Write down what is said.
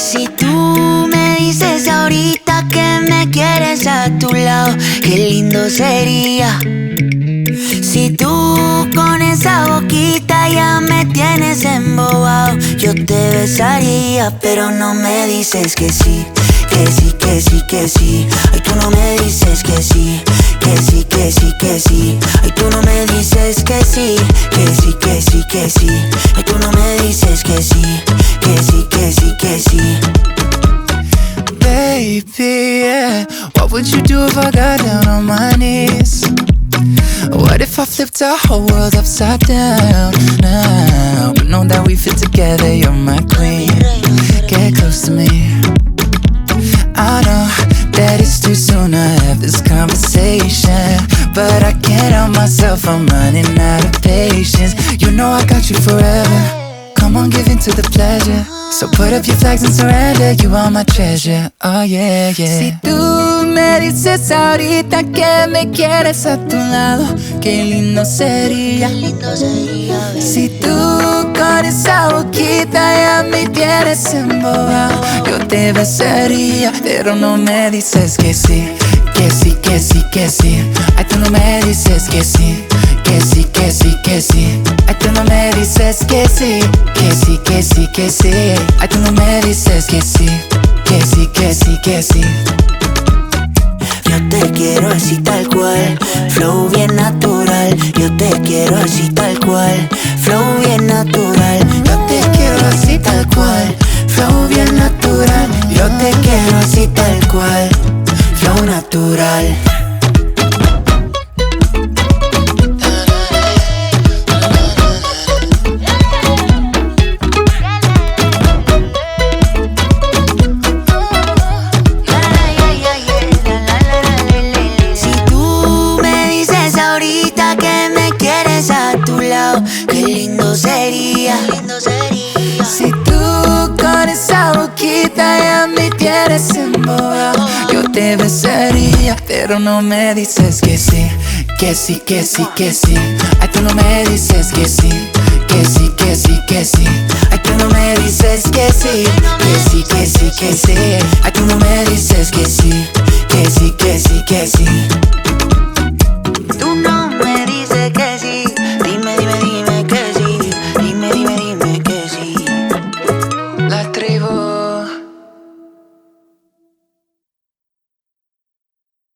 Si tú me dices ahorita que me quieres a tu lado, qué lindo sería. Si tú con esa boquita ya me tienes embobado, yo te besaría, pero no me dices que sí, que sí, que sí, que sí. Ay, tú no me dices que sí sí. Ay, tú no me dices que sí, que sí, que sí, que sí. Baby, yeah. What would you do if I got down on my knees? What if I flipped our whole world upside down now? But know that we fit together, you're my queen. Get close to me. Running out of patience. You know I got you forever. Come on, give in to the pleasure. So put up your flags and surrender. You are my treasure. Oh, yeah, yeah. Si tú me dices ahorita que me quieres a tu lado, qué lindo sería. Si tú con esa boquita ya me tienes embobado, yo te besaría, pero no me dices que sí, que sí, que sí, que sí. Ay, tú no me dices que sí, que sí, que sí, que sí. Ay, tú no me dices que sí, que sí, que sí, que sí. Ay, tú no me dices que sí, que sí, que sí, que sí. Yo te quiero así tal cual, flow bien natural. Yo te quiero así tal cual, flow bien natural. Yo te quiero así tal cual, flow bien natural. Yo te quiero así tal cual, flow natural. Me tienes embobado, yo te besaría, pero no me dices que sí, que sí, que sí, que sí. Ay, tú no me dices que sí, que sí, que sí, que sí. Ay, tú no me dices que sí, que sí, que sí, que sí. Ay, tú no me dices que sí, que sí, que sí, que sí.